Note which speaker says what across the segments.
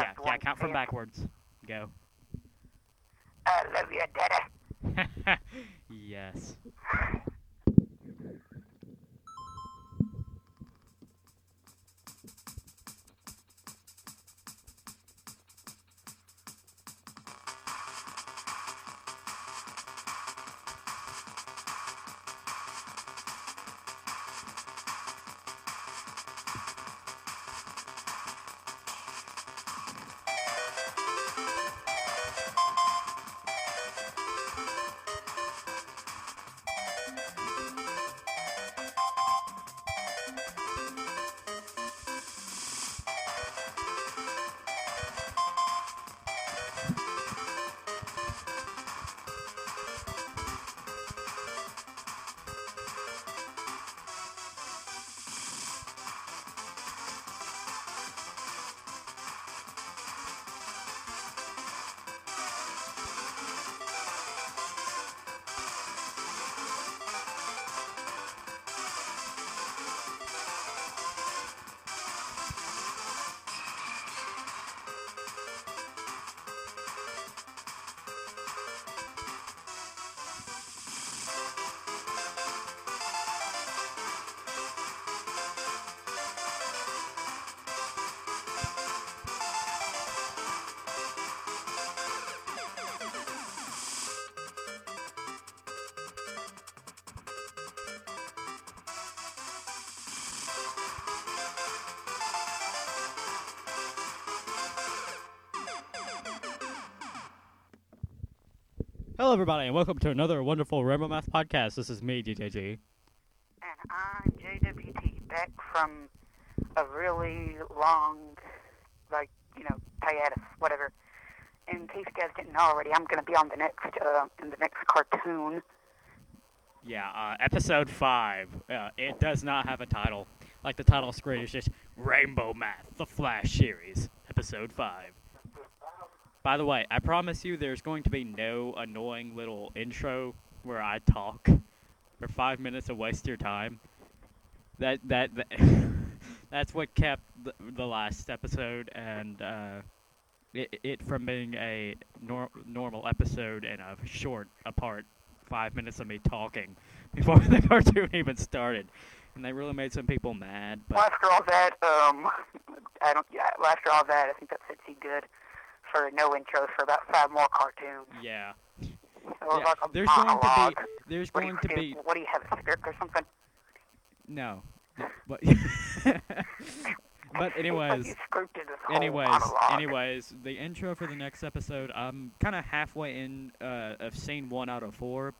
Speaker 1: Yeah, yeah, count from backwards. Go.
Speaker 2: I love you, Daddy.
Speaker 1: yes. Hello, everybody, and welcome to another wonderful Rainbow Math podcast. This is me, DJG.
Speaker 2: And I'm JWT, back from a really long, like, you know, hiatus, whatever. In case you guys didn't know already, I'm going to be on the next, uh, in the next cartoon.
Speaker 1: Yeah, uh, episode five. Uh, it does not have a title. Like the title screen is just Rainbow Math, the Flash series, episode five. By the way, I promise you, there's going to be no annoying little intro where I talk for five minutes and waste your time. That that, that that's what kept the, the last episode and uh, it, it from being a nor- normal episode and a short apart five minutes of me talking before the cartoon even started, and they really made some people mad. But
Speaker 2: after all that, um, I don't, yeah, after all that, I think that fits you good for no intros for about five more cartoons.
Speaker 1: yeah,
Speaker 2: was
Speaker 1: Yeah,
Speaker 2: like
Speaker 1: there's going to be there's
Speaker 2: What
Speaker 1: going to be
Speaker 2: what do you have, a script or something?
Speaker 1: no, but but anyways.
Speaker 2: you scripted this whole
Speaker 1: anyways,
Speaker 2: monologue.
Speaker 1: anyways, the intro for the next episode, I'm kind of halfway in uh, of scene one out of four,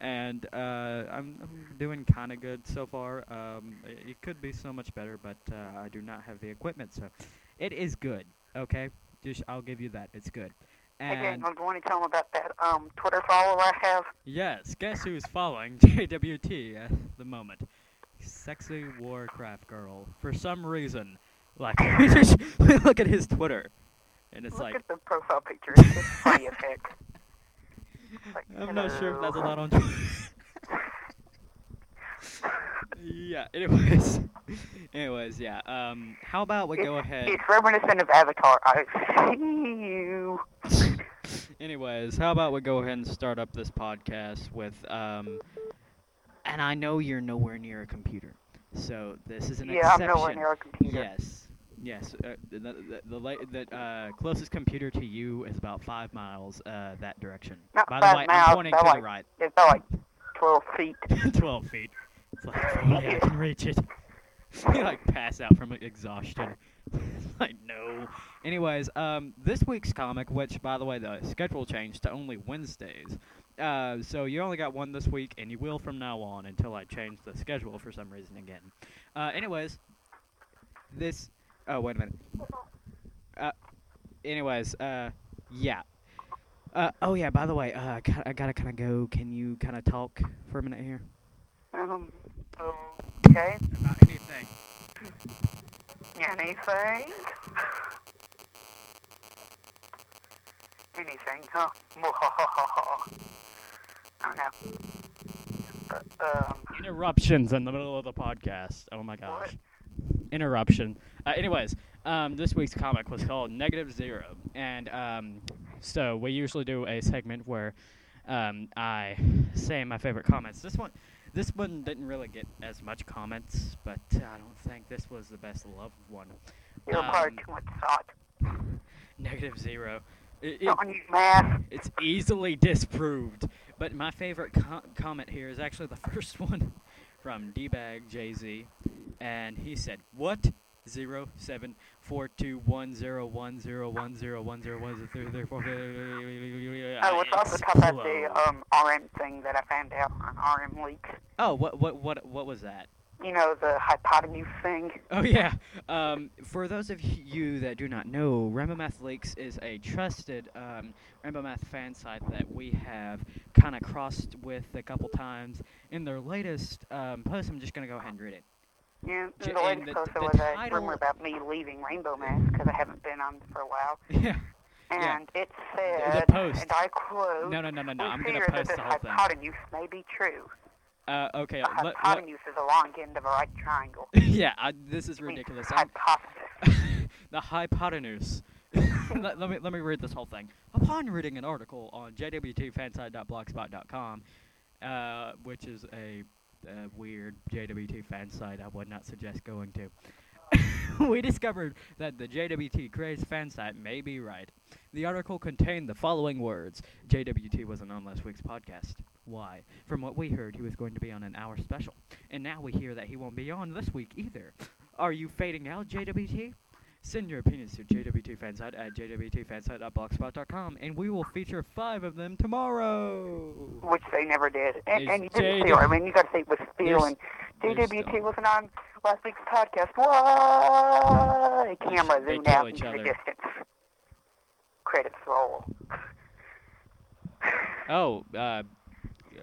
Speaker 1: and uh, I'm, I'm doing kind of good so far. Um, it, it could be so much better, but uh, I do not have the equipment, so it is good. Okay, just I'll give you that. It's good. And
Speaker 2: do you want to tell them about that um, Twitter follower I have?
Speaker 1: yes, guess who's following JWT at the moment? Sexy Warcraft girl. For some reason, like we just look at his Twitter, and it's
Speaker 2: Look
Speaker 1: like
Speaker 2: at the profile picture. It's funny as heck. Like,
Speaker 1: I'm not sure if that's
Speaker 2: hello.
Speaker 1: allowed on Twitter. Yeah. Anyways, anyways, yeah. Um, how about we go ahead?
Speaker 2: It's reminiscent of Avatar. I see you.
Speaker 1: Anyways, how about we go ahead and start up this podcast with um, and I know you're nowhere near a computer, so this is an
Speaker 2: Yeah, I'm nowhere near a computer.
Speaker 1: Yes. Yes, uh, the the, the, the uh, closest computer to you is about five miles uh, that direction.
Speaker 2: Not
Speaker 1: By the way,
Speaker 2: miles,
Speaker 1: I'm pointing to
Speaker 2: like-
Speaker 1: the right.
Speaker 2: It's about like 12 feet.
Speaker 1: 12 feet. It's like, only I can reach it. you like pass out from exhaustion. like, no. Anyways, um, this week's comic, which, by the way, the schedule changed to only Wednesdays. Uh, so you only got one this week, and you will from now on until I change the schedule for some reason again. Uh, anyways, this. Oh, wait a minute. Uh, anyways, uh, yeah. Uh, oh yeah. By the way, uh, I gotta kind of go. Can you kind of talk for a minute here?
Speaker 2: Um, okay.
Speaker 1: About anything.
Speaker 2: Anything? Anything, huh? I don't know. But, um,
Speaker 1: Interruptions in the middle of the podcast. Oh my gosh.
Speaker 2: What?
Speaker 1: Interruption. Uh, anyways, Um, this week's comic was called Negative Zero, and um, so we usually do a segment where um, I say my favorite comments. This one, this one didn't really get as much comments, but I don't think this was the best loved one.
Speaker 2: You require
Speaker 1: Um,
Speaker 2: too much thought.
Speaker 1: Negative Zero. It, it,
Speaker 2: Don't use math.
Speaker 1: it's easily disproved. But my favorite co- comment here is actually the first one from D-Bag Jay-Z, and he said, "What? Zero seven four two one zero one zero one zero one zero one zero three three four."
Speaker 2: Oh, it's also talk about the um, RM thing that I found out on RM Leaks.
Speaker 1: Oh, what what what what was that?
Speaker 2: You know, the hypotenuse thing.
Speaker 1: Oh yeah. Um, for those of you that do not know, Rainbow Math Leaks is a trusted um, Rainbow Math fan site that we have kind of crossed with a couple times. In their latest um, post, I'm just gonna go ahead and read it.
Speaker 2: Yeah, and the latest
Speaker 1: the-
Speaker 2: post
Speaker 1: the
Speaker 2: was a
Speaker 1: title-
Speaker 2: rumor about me leaving Rainbow Math because I haven't been on for a while.
Speaker 1: Yeah. Yeah.
Speaker 2: And it
Speaker 1: The- the
Speaker 2: said,
Speaker 1: post.
Speaker 2: and I quote,
Speaker 1: No, no, no, no, no. I'm gonna post
Speaker 2: this
Speaker 1: the whole thing.
Speaker 2: hypotenuse may be true.
Speaker 1: Uh, okay.
Speaker 2: The
Speaker 1: Let, let,
Speaker 2: hypotenuse is a long end of a right triangle.
Speaker 1: yeah. I, this is ridiculous. I'm-
Speaker 2: Hypothesis.
Speaker 1: the hypotenuse. let, let me let me read this whole thing. Upon reading an article on jwtfansite.blogspot.com, uh, which is a, uh weird JWT fan site I would not suggest going to, we discovered that the JWT Craze fan site may be right. The article contained the following words: JWT wasn't on last week's podcast. Why? From what we heard, he was going to be on an hour special, and now we hear that he won't be on this week either. Are you fading out, JWT? Send your opinions to jwtfansite at jwtfansite.blogspot.com, and we will feature five of them tomorrow.
Speaker 2: which they never did. And, and you didn't feel. I mean, you got to say it was feeling. JWT wasn't on last week's podcast. Why? Camera zoomed out into the distance. Credits roll.
Speaker 1: Oh, uh,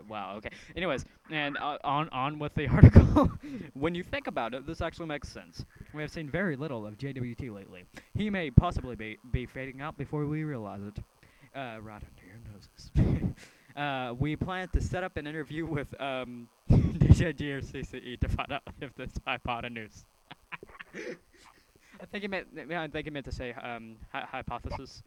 Speaker 1: wow. Okay. Anyways, and uh, on on with the article. when you think about it, this actually makes sense. We have seen very little of JWT lately. He may possibly be be fading out before we realize it. Uh, right under your noses. uh, we plan to set up an interview with um, DJG or CCE to find out if this hypotenuse. I think he meant. I think he meant to say um, hy- hypothesis.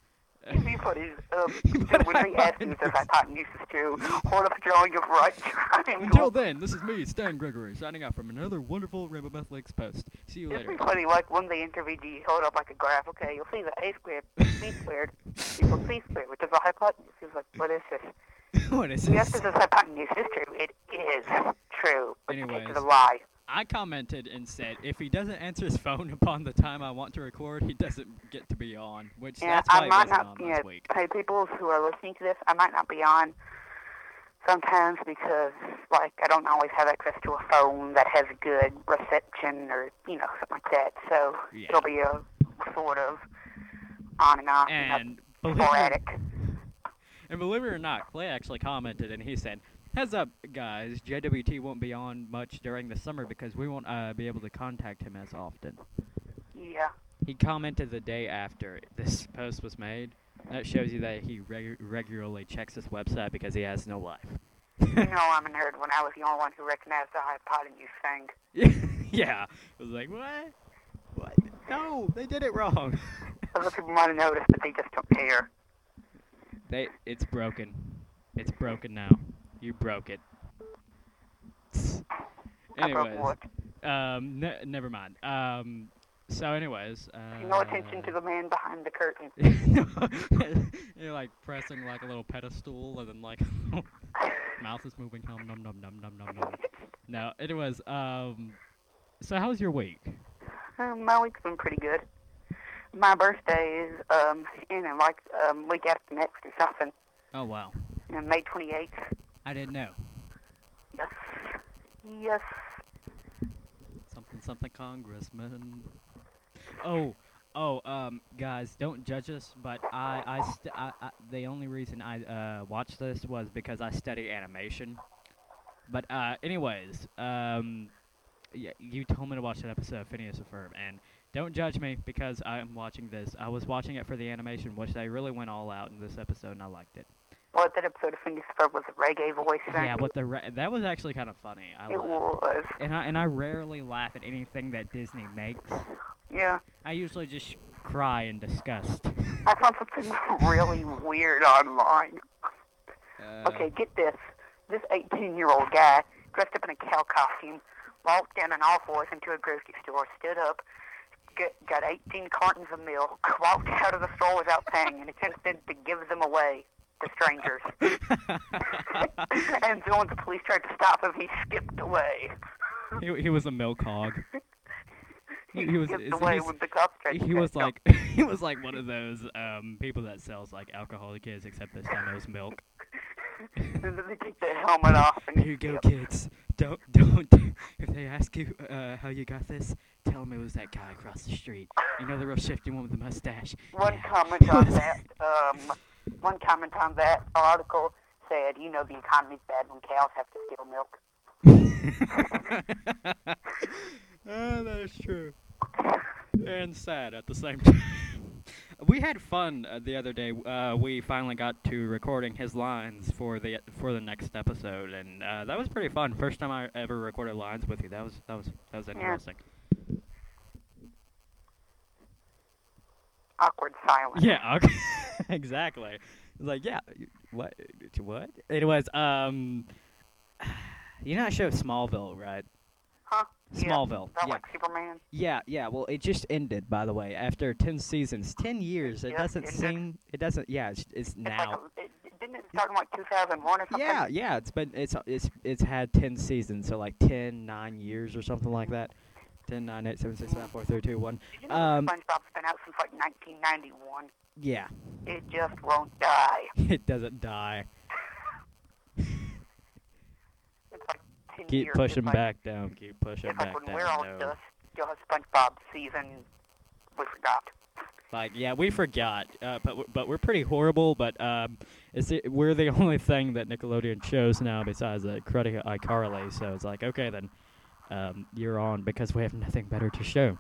Speaker 2: It'd be funny um,
Speaker 1: But
Speaker 2: when they ask you if the hypotenuse is true, hold up drawing of right triangle.
Speaker 1: Until then, this is me, Stan Gregory, signing off from another wonderful Rainbow Math Leaks post. See you
Speaker 2: It'd
Speaker 1: later.
Speaker 2: be funny, like when they interviewed you, you hold up like a graph. Okay, you'll see the a squared, b squared equals c squared, which is a hypotenuse. He's like, what is this?
Speaker 1: what is
Speaker 2: Yes,
Speaker 1: this?
Speaker 2: this is hypotenuse. It's true. It is true. But
Speaker 1: Anyways.
Speaker 2: is a lie.
Speaker 1: I commented and said, if he doesn't answer his phone upon the time I want to record, he doesn't get to be on. Which
Speaker 2: Yeah,
Speaker 1: that's why
Speaker 2: I
Speaker 1: he
Speaker 2: might
Speaker 1: wasn't on
Speaker 2: know,
Speaker 1: week.
Speaker 2: hey, people who are listening to this, I might not be on sometimes because, like, I don't always have access to a phone that has good reception or you know something like that. So
Speaker 1: Yeah.
Speaker 2: it'll be a sort of on and off,
Speaker 1: And it,
Speaker 2: sporadic.
Speaker 1: and believe it or not, Clay actually commented and he said, Heads up, guys, JWT won't be on much during the summer because we won't uh, be able to contact him as often.
Speaker 2: Yeah.
Speaker 1: He commented the day after this post was made. That shows you that he regu- regularly checks this website because he has no life.
Speaker 2: you know, I'm a nerd when I was the only one who recognized the hypotenuse thing.
Speaker 1: yeah. I was like, what? What? No, they did it wrong.
Speaker 2: Other people might have noticed, but they just don't care.
Speaker 1: they, it's broken. It's broken now. You broke it. Anyways, um, ne- never mind. Um, so anyways, uh,
Speaker 2: no attention to the man behind the curtain.
Speaker 1: You're like pressing like a little pedestal, and then like mouth is moving. Nom nom nom nom nom nom nom. No, anyways, um, so how's your week?
Speaker 2: Um, my week's been pretty good. My birthday is um in uh, like um week after next or something.
Speaker 1: Oh wow,
Speaker 2: You know, May 28th.
Speaker 1: I didn't know.
Speaker 2: Yes. Yes.
Speaker 1: Something something congressman. Oh, oh, um, guys, don't judge us, but I, I, st- I, I the only reason I uh watched this was because I study animation. But uh, anyways, um, yeah, you told me to watch that episode of Phineas and Ferb, and don't judge me because I'm watching this. I was watching it for the animation, which they really went all out in this episode, and I liked it.
Speaker 2: What that episode of Phineas Ferb was a reggae voice thing.
Speaker 1: Yeah, but the re- that was actually kind of funny. I
Speaker 2: it
Speaker 1: laughed.
Speaker 2: was.
Speaker 1: And I and I rarely laugh at anything that Disney makes.
Speaker 2: Yeah.
Speaker 1: I usually just cry in disgust.
Speaker 2: I found something really weird online.
Speaker 1: Uh,
Speaker 2: Okay, get this. This 18-year-old guy, dressed up in a cow costume, walked down on all fours into a grocery store, stood up, get, got 18 cartons of milk, walked out of the store without paying, and attempted to give them away to strangers. and so when the police tried to stop him, he skipped away.
Speaker 1: he, he was a milk hog.
Speaker 2: He,
Speaker 1: He was- is-
Speaker 2: away
Speaker 1: he's-
Speaker 2: the cops
Speaker 1: He was like he was like one of those um people that sells like alcoholic kids, except this time it was milk.
Speaker 2: and then they take the helmet off and
Speaker 1: Here you go, kids. Don't don't. If they ask you uh, how you got this, tell them it was that guy across the street. You know the real shifty one with the mustache.
Speaker 2: One
Speaker 1: Yeah.
Speaker 2: comment on that. Um, one comment on that article said, "You know the economy's bad when cows have to steal milk."
Speaker 1: oh, that's true. And sad at the same time. We had fun uh, the other day. Uh, we finally got to recording his lines for the for the next episode, and uh, that was pretty fun. First time I ever recorded lines with you. That was that was that was interesting.
Speaker 2: Awkward silence.
Speaker 1: Yeah, okay. exactly. Like, yeah, what? What? It was, um, you know that show Smallville, right?
Speaker 2: Huh? Yeah.
Speaker 1: Smallville.
Speaker 2: Is that
Speaker 1: Yeah.
Speaker 2: like Superman?
Speaker 1: Yeah, yeah. Well, it just ended, by the way, after ten seasons, ten years. It
Speaker 2: Yeah,
Speaker 1: doesn't
Speaker 2: it did.
Speaker 1: seem. It doesn't. Yeah, it's, it's
Speaker 2: It's
Speaker 1: now.
Speaker 2: like a, it, it- didn't it start in like 2001 or something?
Speaker 1: Yeah, yeah. It's been. It's it's it's had ten seasons, so like 10, 9 years or something like that. 10, 9, 8, 7, 6, 5, 4, 3, 2, 1.
Speaker 2: You know
Speaker 1: Um,
Speaker 2: SpongeBob's been out since like 1991?
Speaker 1: Yeah,
Speaker 2: It just won't die.
Speaker 1: it doesn't die.
Speaker 2: It's like 10
Speaker 1: Keep
Speaker 2: years.
Speaker 1: pushing
Speaker 2: like,
Speaker 1: back down. Keep pushing
Speaker 2: It's like
Speaker 1: back
Speaker 2: when
Speaker 1: down.
Speaker 2: we're all
Speaker 1: no.
Speaker 2: you'll have SpongeBob season. We forgot.
Speaker 1: Like, yeah, we forgot, uh, but but we're pretty horrible. But um, it, we're the only thing that Nickelodeon shows now besides the uh, Cruddy iCarly. So it's like, okay, then um, you're on because we have nothing better to show.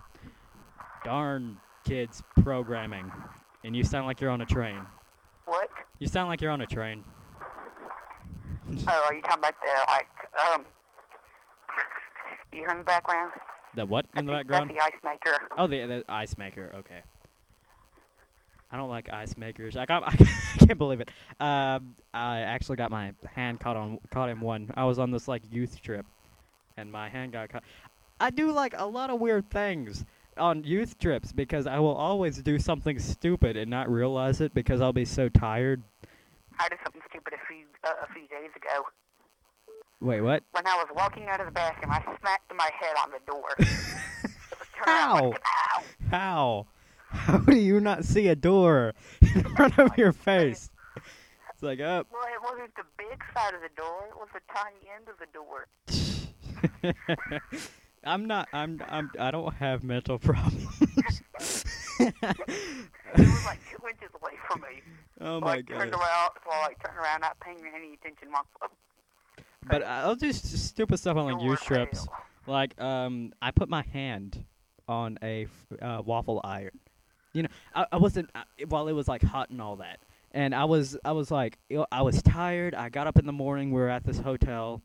Speaker 1: Darn kids programming, and you sound like you're on a train.
Speaker 2: What?
Speaker 1: You sound like you're on a train.
Speaker 2: Oh, are you talking about the like um? You hear in the background?
Speaker 1: The what in the background?
Speaker 2: The ice maker.
Speaker 1: Oh, the, the ice maker. Okay. I don't like ice makers. I got. I can't believe it. Um, I actually got my hand caught on caught in one. I was on this like youth trip, and my hand got caught. I do like a lot of weird things on youth trips because I will always do something stupid and not realize it because I'll be so tired.
Speaker 2: I did something stupid a few uh, a few days ago.
Speaker 1: Wait, what?
Speaker 2: When I was walking out of the bathroom, I smacked my head on the door. Was like,
Speaker 1: How? How do you not see a door in front of your face? It's like, oh,
Speaker 2: Well, it wasn't the big side of the door. It was the tiny end of the door.
Speaker 1: I'm not. I'm. I'm. I don't have mental problems.
Speaker 2: It was like two inches away from me.
Speaker 1: oh my
Speaker 2: I turned
Speaker 1: god!
Speaker 2: around, so I like turned around, not paying any attention. Walked up
Speaker 1: But I'll do stupid stuff on like youth trips. Like, um, I put my hand on a f- uh, waffle iron. You know, I, I wasn't uh, while it was like hot and all that, and I was I was like I was tired. I got up in the morning. We were at this hotel,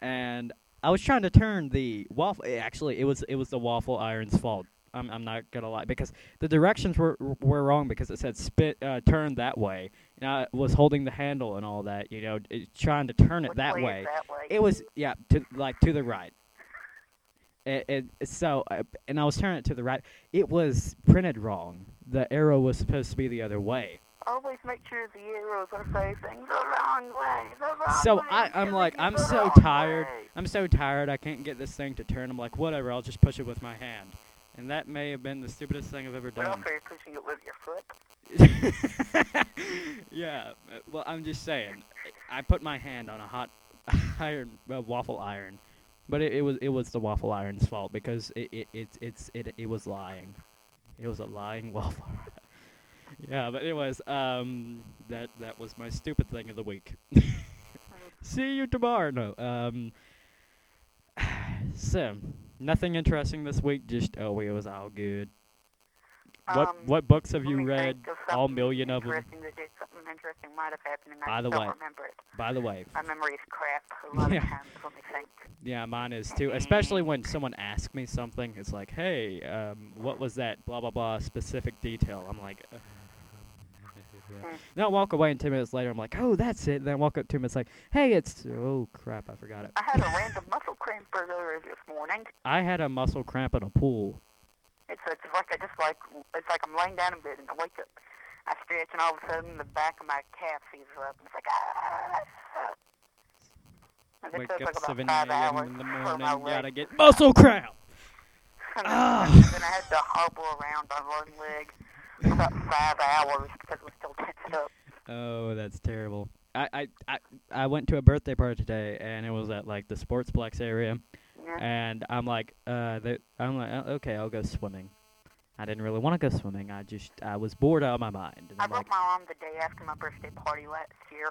Speaker 1: and I was trying to turn the waffle. eh, Actually, it was it was the waffle iron's fault. I'm I'm not gonna lie because the directions were were wrong because it said spit uh, turn that way, and I was holding the handle and all that. You know, it, trying to turn it that
Speaker 2: way. That way?
Speaker 1: It was yeah, to like to the right. It, it so uh, and I was turning it to the right. It was printed wrong. The arrow was supposed to be the other way.
Speaker 2: Always make sure the arrows are facing the wrong way. The wrong
Speaker 1: So
Speaker 2: way.
Speaker 1: I I'm like I'm so tired.
Speaker 2: way.
Speaker 1: I'm so tired. I can't get this thing to turn. I'm like whatever. I'll just push it with my hand. And that may have been the stupidest thing I've ever
Speaker 2: Well,
Speaker 1: done.
Speaker 2: so you're pushing it with your foot.
Speaker 1: yeah. Well, I'm just saying. I put my hand on a hot iron uh, waffle iron, but it, it was it was the waffle iron's fault because it it it it's it it was lying. It was a lying waffle. Yeah, but anyways, um, that that was my stupid thing of the week. See you tomorrow. No. Um. So nothing interesting this week. Just oh, it was all good. What
Speaker 2: Um,
Speaker 1: what books have you read? All million of them.
Speaker 2: interesting that did something interesting might have happened, and
Speaker 1: By
Speaker 2: I
Speaker 1: the way.
Speaker 2: remember it.
Speaker 1: By the way,
Speaker 2: My memory is crap a lot
Speaker 1: Yeah.
Speaker 2: of times. Think.
Speaker 1: yeah, mine is too. Especially when someone asks me something, it's like, "Hey, um, what was that? Blah blah blah. Specific detail." I'm like. Uh, then I walk away, and two minutes later, I'm like, "Oh, that's it." Then I walk up to two minutes, like, "Hey, it's oh crap, I forgot it."
Speaker 2: I had a random muscle cramp earlier this morning.
Speaker 1: I had a muscle cramp in a pool.
Speaker 2: It's it's like I just like it's like I'm laying down in bed and I wake up. I stretch and all of a sudden the back of my calf seizes up and it's like ah. And
Speaker 1: Wake up
Speaker 2: like
Speaker 1: 7 a.m. in the morning, gotta get muscle cramp.
Speaker 2: And then,
Speaker 1: Ah.
Speaker 2: then I had to hobble around on one leg for about five hours because it was still tensed up.
Speaker 1: Oh, that's terrible. I, I, I, I went to a birthday party today, and it was at like the Sportsplex area,
Speaker 2: Yeah.
Speaker 1: and I'm like, uh, they, I'm like, uh, okay, I'll go swimming. I didn't really want to go swimming. I just, I was bored out of my mind,
Speaker 2: I broke
Speaker 1: like,
Speaker 2: my arm the day after my birthday party last year.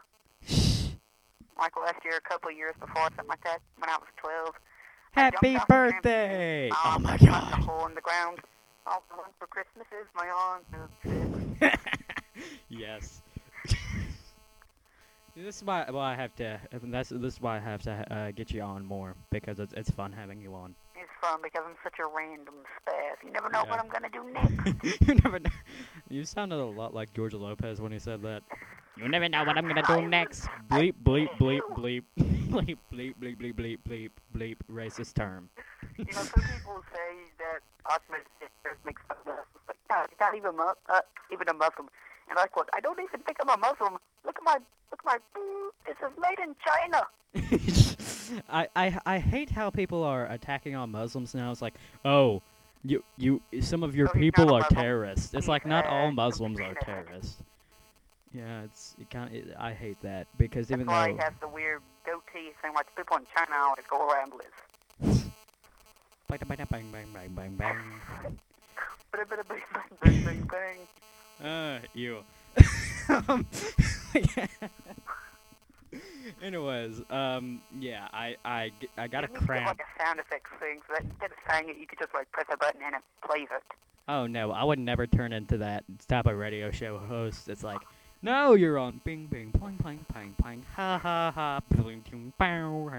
Speaker 2: Like last year, a couple of years before, something like that, when I was 12.
Speaker 1: Happy birthday! Oh my god!
Speaker 2: hole in the ground. All I want for Christmas is my arm.
Speaker 1: yes. this is why, why I have to. That's this is why I have to uh, get you on more because it's it's fun having you on.
Speaker 2: It's fun because I'm such a random spaz. You never know
Speaker 1: Yeah.
Speaker 2: what I'm gonna do next.
Speaker 1: you never know. You sounded a lot like George Lopez when he said that. You never know what I'm gonna do next. Bleep, bleep, bleep, bleep, bleep, bleep, bleep, bleep, bleep, bleep, bleep, racist term.
Speaker 2: You know, some people say that Ahmed sisters make fun of us. It's like, no, you're not even, mu- uh, even a Muslim. And I quote, I don't even think I'm a Muslim. Look at my, look at my, boo. this is made in China.
Speaker 1: I, I I hate how people are attacking on Muslims now. It's like, oh, you you some of your
Speaker 2: Oh, he's
Speaker 1: people are terrorists. It's like not all Muslims are terrorists. Yeah, it's it kind of I hate that because
Speaker 2: That's
Speaker 1: even
Speaker 2: why
Speaker 1: though
Speaker 2: he has the weird goatee thing like people in China always go around with.
Speaker 1: Bang bang bang bang bang bang bang.
Speaker 2: Bang bang bang bang bang.
Speaker 1: Uh, you. um, Anyways, um, yeah, I I I got a
Speaker 2: You need to
Speaker 1: cramp.
Speaker 2: like a sound effects thing, so that instead of saying it, you could just like press a button and it plays it.
Speaker 1: Oh no, I would never turn into that type of radio show host. It's like, no, you're on bing bing pling pling pling pling ha ha ha bling ting bow.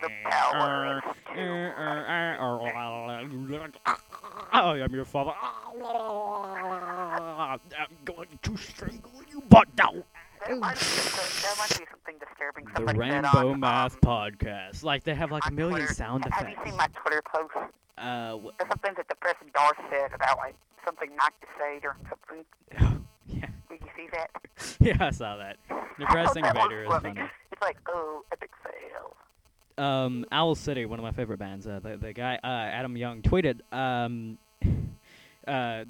Speaker 2: The power is eh, eh, eh, oh,
Speaker 1: I am your father. I'm going to strangle you, but no.
Speaker 2: That might, be, might be something disturbing.
Speaker 1: The
Speaker 2: Somebody said
Speaker 1: Rainbow
Speaker 2: on,
Speaker 1: Math
Speaker 2: um,
Speaker 1: Podcast. Like they have like a million
Speaker 2: Twitter.
Speaker 1: sound
Speaker 2: Have you seen my Twitter post?
Speaker 1: Uh, wh-
Speaker 2: There's something that the President Darth said about like something not to say or something.
Speaker 1: Yeah,
Speaker 2: Did you see that?
Speaker 1: yeah, I saw that. The
Speaker 2: I that
Speaker 1: Vader is
Speaker 2: funny. It's like, oh, epic fail.
Speaker 1: um, Owl City, one of my favorite bands. Uh, the the guy uh, Adam Young tweeted, um, uh,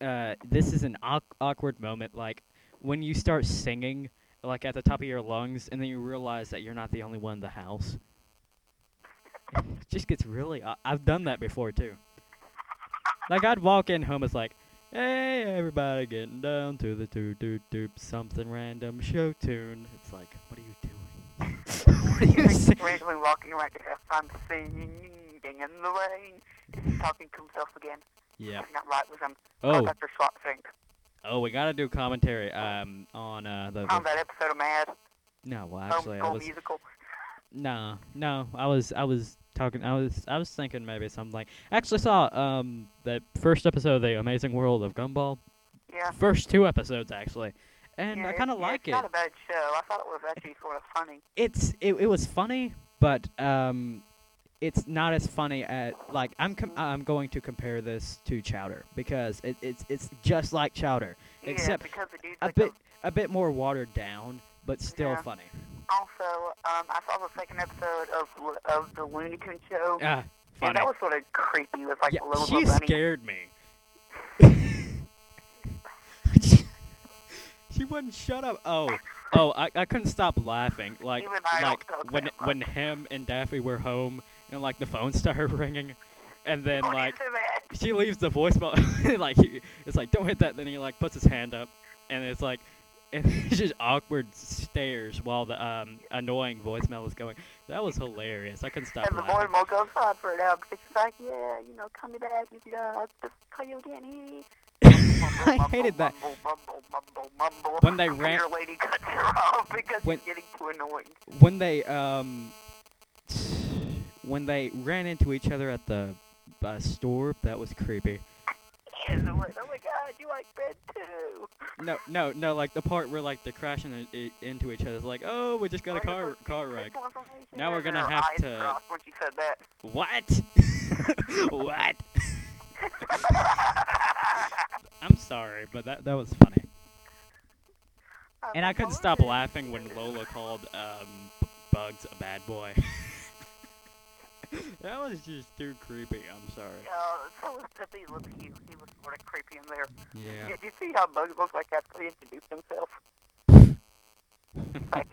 Speaker 1: uh, this is an awk- awkward moment, like when you start singing, like at the top of your lungs, and then you realize that you're not the only one in the house. It just gets really. I've done that before too. Like I'd walk in home, it's like, hey everybody, getting down to the doo doo doop something random show tune. It's like, what are you doing? what are you saying?
Speaker 2: randomly walking around the house, I'm singing in the rain. He's talking to himself again.
Speaker 1: Yeah.
Speaker 2: That's not right with him.
Speaker 1: Oh,
Speaker 2: Dr. Schwartz think.
Speaker 1: oh, we gotta do commentary um on uh the,
Speaker 2: On that episode of Mad,
Speaker 1: no, well actually I
Speaker 2: Homeschool
Speaker 1: was
Speaker 2: Musical.
Speaker 1: no no I was I was talking I was I was thinking maybe something like actually saw um the first episode of the Amazing World of Gumball
Speaker 2: Yeah.
Speaker 1: first two episodes actually and
Speaker 2: yeah,
Speaker 1: I kind of
Speaker 2: it's, yeah,
Speaker 1: like
Speaker 2: it's
Speaker 1: it
Speaker 2: not a bad show. I thought it was actually sort of funny.
Speaker 1: it's it, it was funny but um it's not as funny at like I'm com- I'm going to compare this to Chowder because it, it's it's just like Chowder
Speaker 2: Yeah,
Speaker 1: Except
Speaker 2: because the dude's
Speaker 1: a
Speaker 2: like
Speaker 1: bit a bit more watered down but still
Speaker 2: Yeah.
Speaker 1: funny.
Speaker 2: Also, um, I saw the second episode of of the Looney Tunes show,
Speaker 1: Ah,
Speaker 2: and that was sort of creepy with like
Speaker 1: yeah,
Speaker 2: Lola
Speaker 1: she
Speaker 2: Bunny.
Speaker 1: scared me. she wouldn't shut up. Oh, oh, I, I couldn't stop laughing. Like
Speaker 2: Even I don't
Speaker 1: like when when him and Daffy were home and like the phone started ringing, and then
Speaker 2: Don't
Speaker 1: like she leaves the voicemail. like he, it's like don't hit that. Then he like puts his hand up, and it's like. And it's just awkward stares while the um, annoying voicemail is going. That was hilarious. I couldn't stop
Speaker 2: And the
Speaker 1: laughing.
Speaker 2: voicemail goes on for an hour because she's like, yeah, you know, call me back if you don't. I'll just call you again.
Speaker 1: I hated that. When they ran-
Speaker 2: lady cuts her off because
Speaker 1: When-
Speaker 2: she's getting too annoying.
Speaker 1: when they um when they ran into each other at the uh, store, that was creepy.
Speaker 2: And I'm like, oh my god, you like bed too.
Speaker 1: No, no, no, like the part where like they're crashing into each other. Like, oh, we just got a car car wreck. Now we're gonna have to-
Speaker 2: she said that.
Speaker 1: What? what? I'm sorry, but that that was funny. And I couldn't stop laughing when Lola called um, Bugs a bad boy. that was just too creepy. I'm sorry.
Speaker 2: Uh, so was Pepe Le Pew. He was sort of creepy in there.
Speaker 1: Yeah.
Speaker 2: Did you see how Bugs looked like after he introduced himself? Like,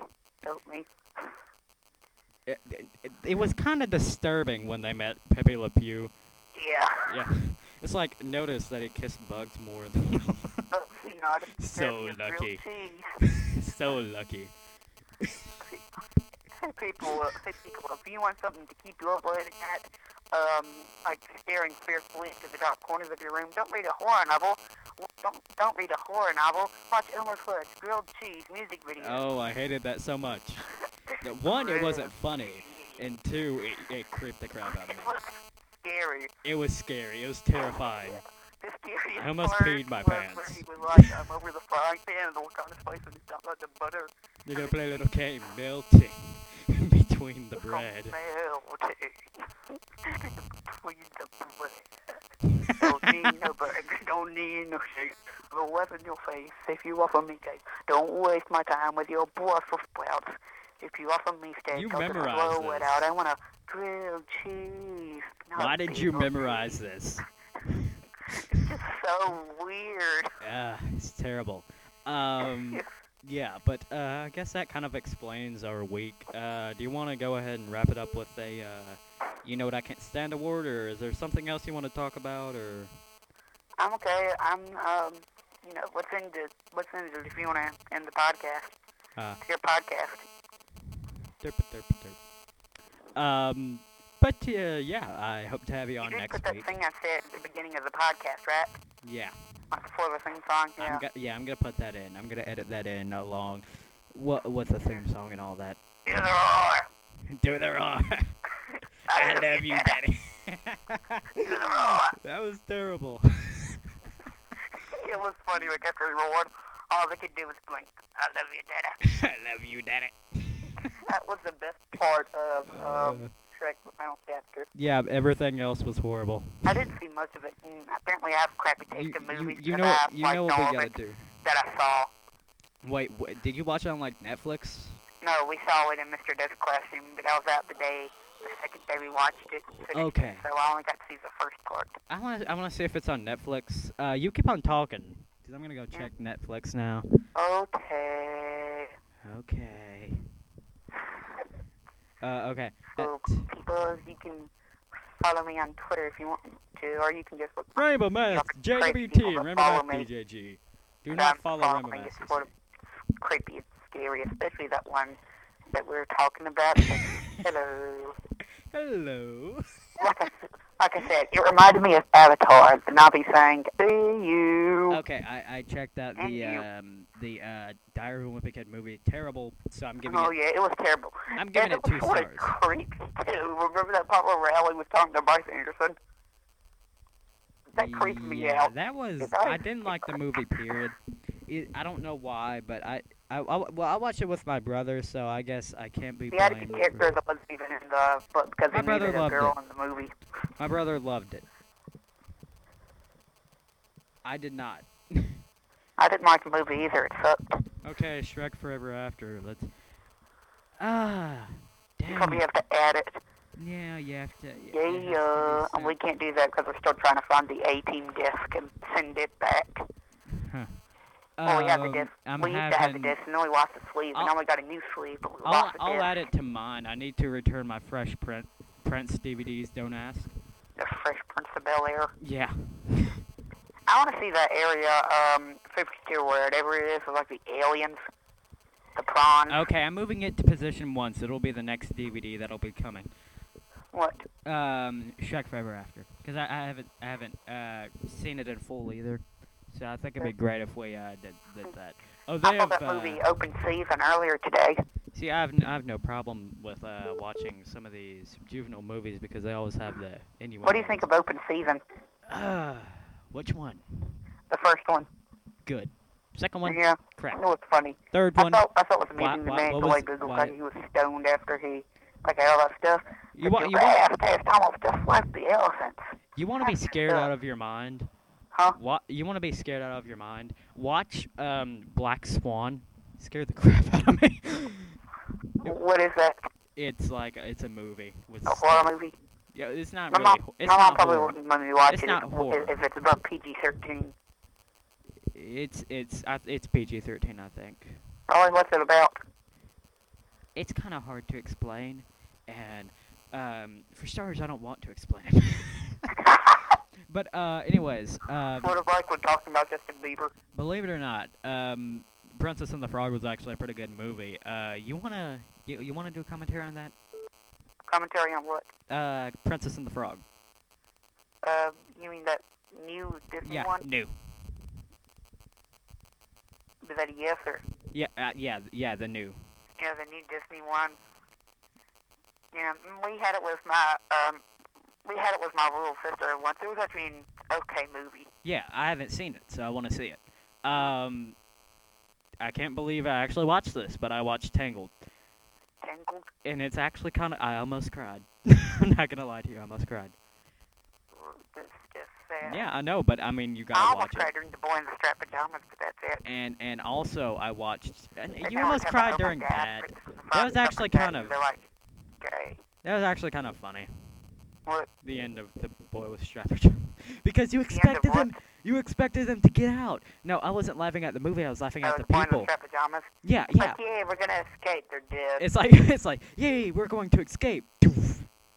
Speaker 2: help me.
Speaker 1: it, it, it was kind of disturbing when they met Pepe Le Pew.
Speaker 2: Yeah.
Speaker 1: Yeah. It's like notice that he kissed Bugs more than
Speaker 2: you know, I just
Speaker 1: So
Speaker 2: said it's real
Speaker 1: lucky. so lucky.
Speaker 2: People, uh, people, if you want something to keep you up late at night, um, like staring fearfully into the dark corners of your room, don't read a horror novel. Don't don't read a horror novel. Watch Elmer Fudd's Grilled Cheese music video.
Speaker 1: Oh, I hated that so much. One, it wasn't funny, and two, it, it creeped the crap out of me.
Speaker 2: It was scary.
Speaker 1: It was scary. It was terrifying. I almost peed my pants.
Speaker 2: like, I'm over the frying pan and the look on his and he's not the butter
Speaker 1: You're gonna play a little game melting between the bread.
Speaker 2: between the bread. Don't need no burger, don't need no web in your face if you offer me cake. Don't waste my time with your Brussels sprouts. If you offer me steak,
Speaker 1: You
Speaker 2: I'll just blow it
Speaker 1: this.
Speaker 2: out. I want a grilled cheese.
Speaker 1: Why did you memorize this?
Speaker 2: It's just so weird.
Speaker 1: Ah, it's terrible. Um, yeah, but uh, I guess that kind of explains our week. Uh, do you want to go ahead and wrap it up with a, uh, you know what I can't stand award, or is there something else you want to talk about, or?
Speaker 2: I'm okay. I'm, um, you know, what's in the, what's in the, if you want to end the podcast,
Speaker 1: Uh,
Speaker 2: it's your podcast.
Speaker 1: derp, derp, derp. Um, but uh, yeah, I hope to have you
Speaker 2: You
Speaker 1: on
Speaker 2: did
Speaker 1: next
Speaker 2: put that
Speaker 1: week.
Speaker 2: thing I said at the beginning of the podcast, right?
Speaker 1: Yeah,
Speaker 2: Before the theme song, yeah.
Speaker 1: I'm go- yeah, I'm gonna put that in. I'm gonna edit that in along, what with the theme song and all that.
Speaker 2: Either or.
Speaker 1: Do the raw. I love you, Daddy.
Speaker 2: Either or.
Speaker 1: that was terrible.
Speaker 2: It was funny, like after he roared, all they could do was blink. I love you, Dada.
Speaker 1: I love you, Daddy.
Speaker 2: That was the best part of
Speaker 1: Uh,
Speaker 2: um, Shrek Final Chapter.
Speaker 1: yeah, everything else was horrible.
Speaker 2: I didn't see much of it, and apparently I have crappy taste
Speaker 1: You,
Speaker 2: of
Speaker 1: you,
Speaker 2: movies
Speaker 1: you know,
Speaker 2: I
Speaker 1: you
Speaker 2: like
Speaker 1: know what we gotta do.
Speaker 2: that I saw.
Speaker 1: Wait, wait, did you watch it on like Netflix?
Speaker 2: No, we saw it in Mr. Death's classroom, but I was out the day, the second day we watched it. finished
Speaker 1: Okay.
Speaker 2: So I only got to see the first part.
Speaker 1: I want to. I want to see if it's on Netflix. Uh, you keep on talking, cause I'm gonna go
Speaker 2: Yeah.
Speaker 1: check Netflix now.
Speaker 2: Okay.
Speaker 1: Okay. Uh, okay.
Speaker 2: So,
Speaker 1: Uh,
Speaker 2: people, you can follow me on Twitter if you want to, or you can just look
Speaker 1: Rainbow Math, JWT.
Speaker 2: people that
Speaker 1: Remember
Speaker 2: follow
Speaker 1: that,
Speaker 2: me.
Speaker 1: DJG. Do not follow
Speaker 2: following.
Speaker 1: Rainbow
Speaker 2: It's sort of creepy and scary, especially that one that we were talking about. Hello.
Speaker 1: Hello.
Speaker 2: Like I, s- like I said, it reminded me of Avatar, and I'll be saying, "See you."
Speaker 1: Okay, I, I checked out the um the uh Diary of a Wimpy Kid movie. Terrible. So I'm giving
Speaker 2: Oh
Speaker 1: it.
Speaker 2: yeah, it was terrible.
Speaker 1: I'm giving
Speaker 2: and
Speaker 1: it two
Speaker 2: was sort
Speaker 1: stars.
Speaker 2: of creepy too. Remember that part where Rowley was talking to Bryce Anderson? That creeped me out.
Speaker 1: that was.
Speaker 2: It.
Speaker 1: I didn't like the movie. Period. It, I don't know why, but I, I, I well I watched it with my brother, so I guess I can't be
Speaker 2: He had a
Speaker 1: blamed.
Speaker 2: character
Speaker 1: For,
Speaker 2: that wasn't even in the book because he
Speaker 1: brother
Speaker 2: needed a girl
Speaker 1: it.
Speaker 2: in the movie.
Speaker 1: my brother loved it. I did not.
Speaker 2: I didn't like the movie either. It sucked.
Speaker 1: Okay, Shrek Forever After. Let's. Ah,
Speaker 2: You
Speaker 1: damn.
Speaker 2: probably have to add it.
Speaker 1: Yeah, you have to.
Speaker 2: Yeah,
Speaker 1: has to
Speaker 2: and we can't do that because we're still trying to find the A-Team disc and send it back.
Speaker 1: Huh.
Speaker 2: Well, we have the disc.
Speaker 1: I'm
Speaker 2: we used to have the disc, and then we lost the sleeve, and
Speaker 1: I'll-
Speaker 2: now we got a new sleeve, but we
Speaker 1: I'll,
Speaker 2: lost the
Speaker 1: I'll
Speaker 2: disc.
Speaker 1: add it to mine. I need to return my Fresh Print Prince DVDs. Don't ask.
Speaker 2: The Fresh Prince of Bel Air.
Speaker 1: Yeah.
Speaker 2: I want to see that area, um, 52 or whatever it is, with like the aliens, the prawns.
Speaker 1: Okay, I'm moving it to position one, so it'll be the next DVD that'll be coming.
Speaker 2: What?
Speaker 1: Um, Shrek Forever After, because I, I haven't I haven't uh seen it in full either. So I think it'd be great if we uh, did, did that. Oh, they
Speaker 2: I
Speaker 1: they
Speaker 2: saw
Speaker 1: have.
Speaker 2: that
Speaker 1: Uh,
Speaker 2: movie Open Season earlier today.
Speaker 1: see, I have n- I have no problem with uh, watching some of these juvenile movies because they always have the innuendo.
Speaker 2: What do you think of Open Season?
Speaker 1: Uh, which one?
Speaker 2: The first one.
Speaker 1: Good. Second one,
Speaker 2: yeah,
Speaker 1: crap.
Speaker 2: it was funny.
Speaker 1: Third
Speaker 2: I
Speaker 1: one,
Speaker 2: thought I thought it was
Speaker 1: Why-
Speaker 2: amusing. The
Speaker 1: why-
Speaker 2: man Joy
Speaker 1: was-
Speaker 2: Google
Speaker 1: why-
Speaker 2: he was stoned after he like all that stuff.
Speaker 1: you want you want
Speaker 2: ass almost just like the elephants.
Speaker 1: you want to be scared out of your mind.
Speaker 2: Huh?
Speaker 1: What you want to be scared out of your mind? Watch um Black Swan. Scared the crap out of me.
Speaker 2: What is that?
Speaker 1: it's like it's a movie with
Speaker 2: A horror movie?
Speaker 1: Yeah, it's not
Speaker 2: My
Speaker 1: really.
Speaker 2: mom,
Speaker 1: it's
Speaker 2: my mom probably
Speaker 1: horror.
Speaker 2: wouldn't let me watch
Speaker 1: It's
Speaker 2: it
Speaker 1: not
Speaker 2: if,
Speaker 1: horror.
Speaker 2: if it's above PG-13.
Speaker 1: It's it's it's PG thirteen, I think.
Speaker 2: Probably what's it about?
Speaker 1: It's kind of hard to explain, and um, for starters, I don't want to explain it. but uh, anyways, um,
Speaker 2: Sort of like we're talking about Justin Bieber.
Speaker 1: believe it or not, um, Princess and the Frog was actually a pretty good movie. Uh, you wanna you, you wanna do a commentary on that?
Speaker 2: Commentary on what?
Speaker 1: Uh, Princess and the Frog.
Speaker 2: Uh, you mean that new Disney
Speaker 1: Yeah,
Speaker 2: one?
Speaker 1: new.
Speaker 2: Is that a yes or?
Speaker 1: Yeah, uh, yeah, yeah, the new.
Speaker 2: Yeah, the new Disney one. Yeah, we had it with my um, we had it with my little sister once. It was actually an okay movie.
Speaker 1: Yeah, I haven't seen it, so I want to see it. Um, I can't believe I actually watched this, but I watched Tangled,
Speaker 2: Tangled.
Speaker 1: and it's actually kind of. I almost cried. I'm not gonna lie to you, I almost cried.
Speaker 2: It's just sad.
Speaker 1: Yeah, I know, but I mean, you gotta
Speaker 2: almost
Speaker 1: watch it.
Speaker 2: i cried during the boy in the strap pajamas, but that's it.
Speaker 1: And and also I watched. And
Speaker 2: They
Speaker 1: you almost cried during that.
Speaker 2: Princess and the
Speaker 1: That was actually kind of-
Speaker 2: like, okay.
Speaker 1: That was actually kind of funny.
Speaker 2: What?
Speaker 1: The end of the boy with strap because you expected
Speaker 2: what?
Speaker 1: them. You expected them to get out. No, I wasn't laughing at the movie. I was laughing
Speaker 2: Oh,
Speaker 1: at
Speaker 2: the
Speaker 1: the people.
Speaker 2: pajamas.
Speaker 1: Yeah, yeah.
Speaker 2: Like, yeah, we're gonna escape. They're dead.
Speaker 1: It's like it's like, yay, we're going to escape.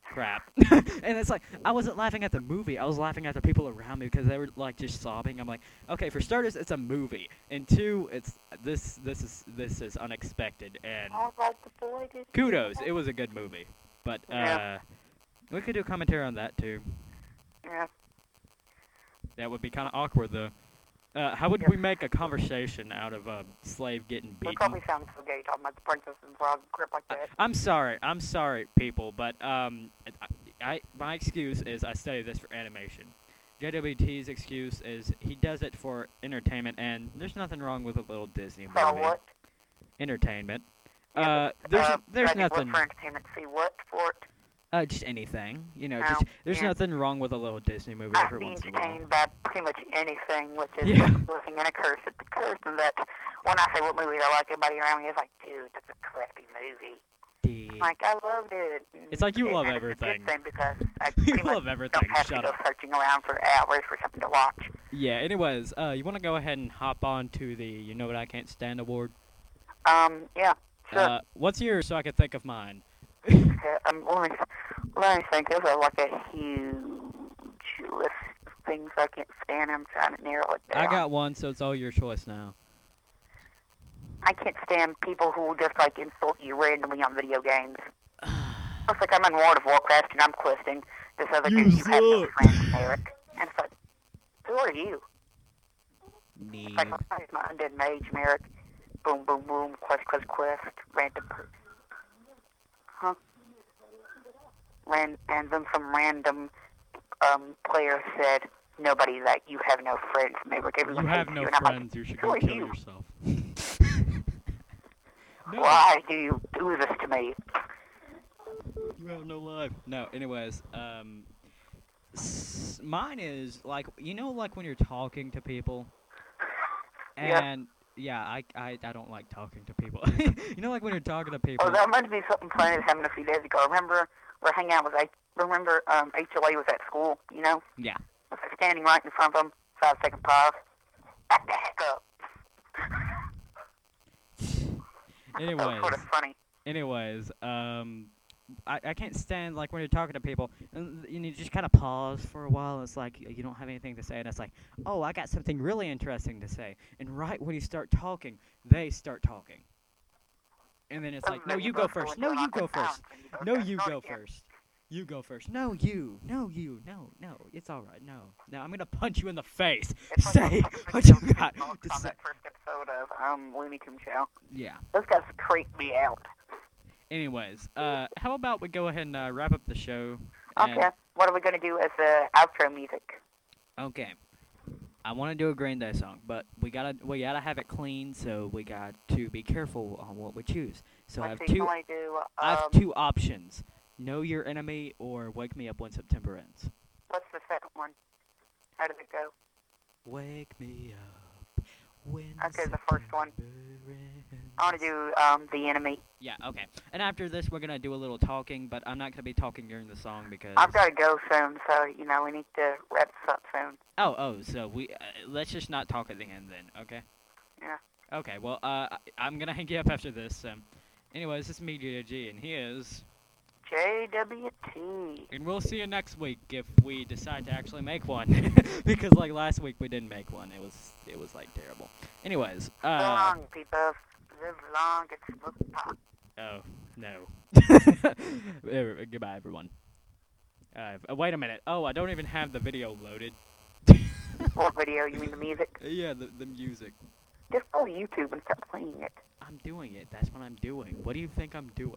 Speaker 1: Crap. and it's like I wasn't laughing at the movie. I was laughing at the people around me because they were like just sobbing. I'm like, okay, for starters, it's a movie, and two, it's this this is this is unexpected. And
Speaker 2: I was like, the boy did.
Speaker 1: kudos, it was a good movie. But uh,
Speaker 2: Yeah.
Speaker 1: We could do a commentary on that too.
Speaker 2: Yeah.
Speaker 1: That would be kind of awkward though. Uh, how would
Speaker 2: Yeah.
Speaker 1: we make a conversation out of a slave getting
Speaker 2: We
Speaker 1: beaten?
Speaker 2: probably sound so gay talking about the princess and frog grip like that.
Speaker 1: I'm sorry. I'm sorry, people, but um, I, I my excuse is I study this for animation. JWT's excuse is he does it for entertainment, and there's nothing wrong with a little Disney movie.
Speaker 2: So what?
Speaker 1: Entertainment.
Speaker 2: Yeah,
Speaker 1: Uh, there's
Speaker 2: uh,
Speaker 1: there's nothing.
Speaker 2: For entertainment. See what for it?
Speaker 1: Uh, just anything. You know, just there's
Speaker 2: yeah.
Speaker 1: nothing wrong with a little Disney movie
Speaker 2: I'd
Speaker 1: every
Speaker 2: be
Speaker 1: once in a while.
Speaker 2: entertained by pretty much anything, which is
Speaker 1: Yeah.
Speaker 2: in a curse. It's the curse and that when I say what movie I like, everybody around me is like, dude, that's a crappy movie.
Speaker 1: D-
Speaker 2: Like, I loved it.
Speaker 1: It's like you
Speaker 2: it-
Speaker 1: love everything.
Speaker 2: A thing because I
Speaker 1: You love everything.
Speaker 2: don't have
Speaker 1: Shut
Speaker 2: to
Speaker 1: up.
Speaker 2: go searching around for hours for something to watch.
Speaker 1: Yeah. Anyways, uh, you want to go ahead and hop on to the you know what I can't stand award?
Speaker 2: Um, yeah, sure.
Speaker 1: Uh, what's yours so I can think of mine?
Speaker 2: Okay, let me, let me think. There's a, like a huge list of things I can't stand. I'm trying to narrow it down.
Speaker 1: I got one, so it's all your choice now.
Speaker 2: I can't stand people who just like insult you randomly on video games. Looks like I'm in World of Warcraft and I'm questing this other
Speaker 1: You
Speaker 2: dude you have no
Speaker 1: suck.
Speaker 2: friends, Eric. And it's like, who are you?
Speaker 1: Nee.
Speaker 2: It's like, he's my undead mage, Merrick. Boom, boom, boom, quest, quest, quest, random. per- Huh? Ran- and then some random um, player said, nobody like you have no friends, Maverick. Everyone
Speaker 1: You have no
Speaker 2: you. And I'm like,
Speaker 1: friends. You should go kill
Speaker 2: you?
Speaker 1: yourself. no,
Speaker 2: why do you do this to me?
Speaker 1: you have no life. No. Anyways, um, s- mine is like you know, like when you're talking to people,
Speaker 2: Yeah.
Speaker 1: and yeah, I, I I don't like talking to people. you know, like when you're talking to people.
Speaker 2: Oh, that reminds me of something funny that happened a few days ago. Remember, we're hanging out with, H- remember, um, HOA was at school, you know?
Speaker 1: Yeah.
Speaker 2: I was standing right in front of him, five second pause. Back the heck up.
Speaker 1: Anyways.
Speaker 2: sort of funny.
Speaker 1: anyways, um, I, I can't stand like when you're talking to people and th- you just kind of pause for a while. And it's like you don't have anything to say, and it's like, oh, I got something really interesting to say. And right when you start talking, they start talking, and then it's like, no, you go first. No, you go first.
Speaker 2: silence, and both
Speaker 1: No, you go first. You go first. No, you. No, you. No, no. It's all right. No. No, I'm gonna punch you in the face.
Speaker 2: It's
Speaker 1: Say what you got
Speaker 2: on that first episode of um Looney Tunes Show.
Speaker 1: Yeah.
Speaker 2: Those guys creep me out.
Speaker 1: Anyways, uh, how about we go ahead and uh, wrap up the show?
Speaker 2: Okay, what are we gonna do as the outro music?
Speaker 1: Okay. I want to do a Green Day song, but we gotta we gotta have it clean, so we got to be careful on what we choose. So I
Speaker 2: Let's
Speaker 1: have two.
Speaker 2: we do
Speaker 1: I
Speaker 2: um,
Speaker 1: have two options: Know Your Enemy or Wake Me Up When September Ends.
Speaker 2: what's the second one? How did it go?
Speaker 1: Wake me up
Speaker 2: Okay, the first one. I want to do um the enemy.
Speaker 1: Yeah, okay. And after this, we're gonna do a little talking, but I'm not gonna be talking during the song because.
Speaker 2: I've got to go soon, so you know we need to wrap this up soon.
Speaker 1: Oh, oh, so we uh, let's just not talk at the end then, okay?
Speaker 2: Yeah.
Speaker 1: Okay, well, uh, I- I'm gonna hang you up after this. Um, anyways, this is me, G, and he is,
Speaker 2: JWT.
Speaker 1: and we'll see you next week if we decide to actually make one, because like last week we didn't make one. It was it was like terrible. Anyways, uh,
Speaker 2: long, people. Live long and smoke pot.
Speaker 1: oh no. Goodbye, everyone. Uh, uh, wait a minute. Oh, I don't even have the video loaded.
Speaker 2: What video? You mean the music?
Speaker 1: yeah, the the music.
Speaker 2: Just go to YouTube and start playing it.
Speaker 1: I'm doing it. That's what I'm doing. What do you think I'm doing?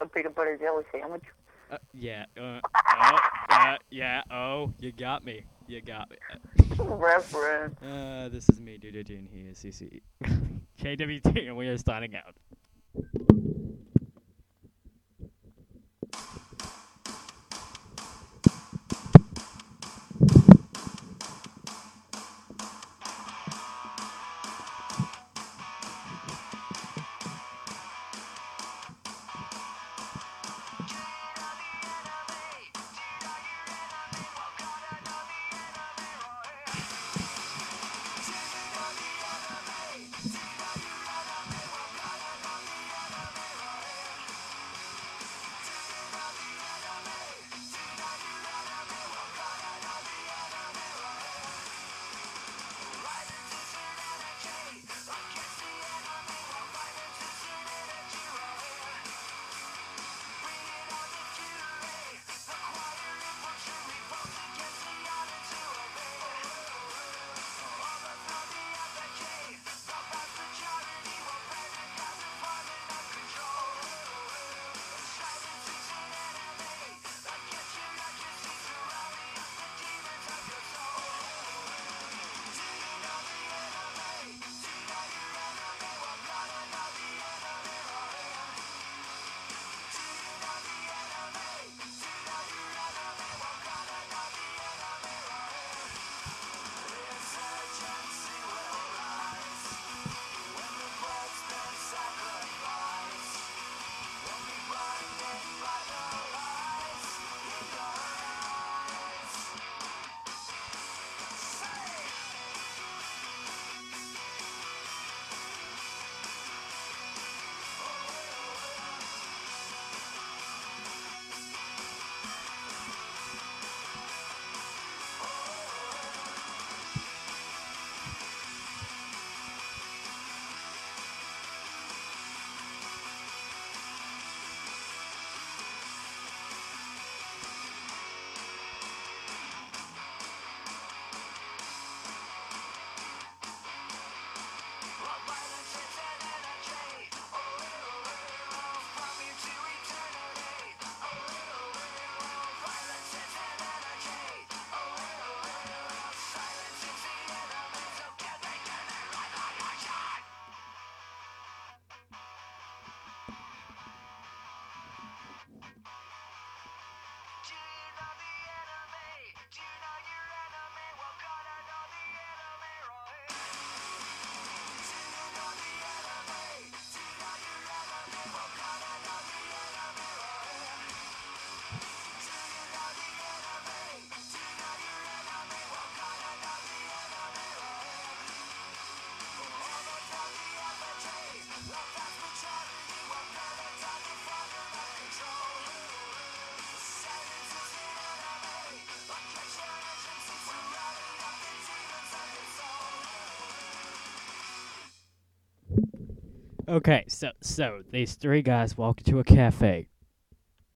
Speaker 2: A peanut butter jelly sandwich.
Speaker 1: Uh, yeah. Uh, oh, uh, yeah. Oh, you got me. You got me.
Speaker 2: Reference.
Speaker 1: Uh, this is me, DDT, and he is CC. KWT, and we are starting out. Okay, so so these three guys walk into a cafe.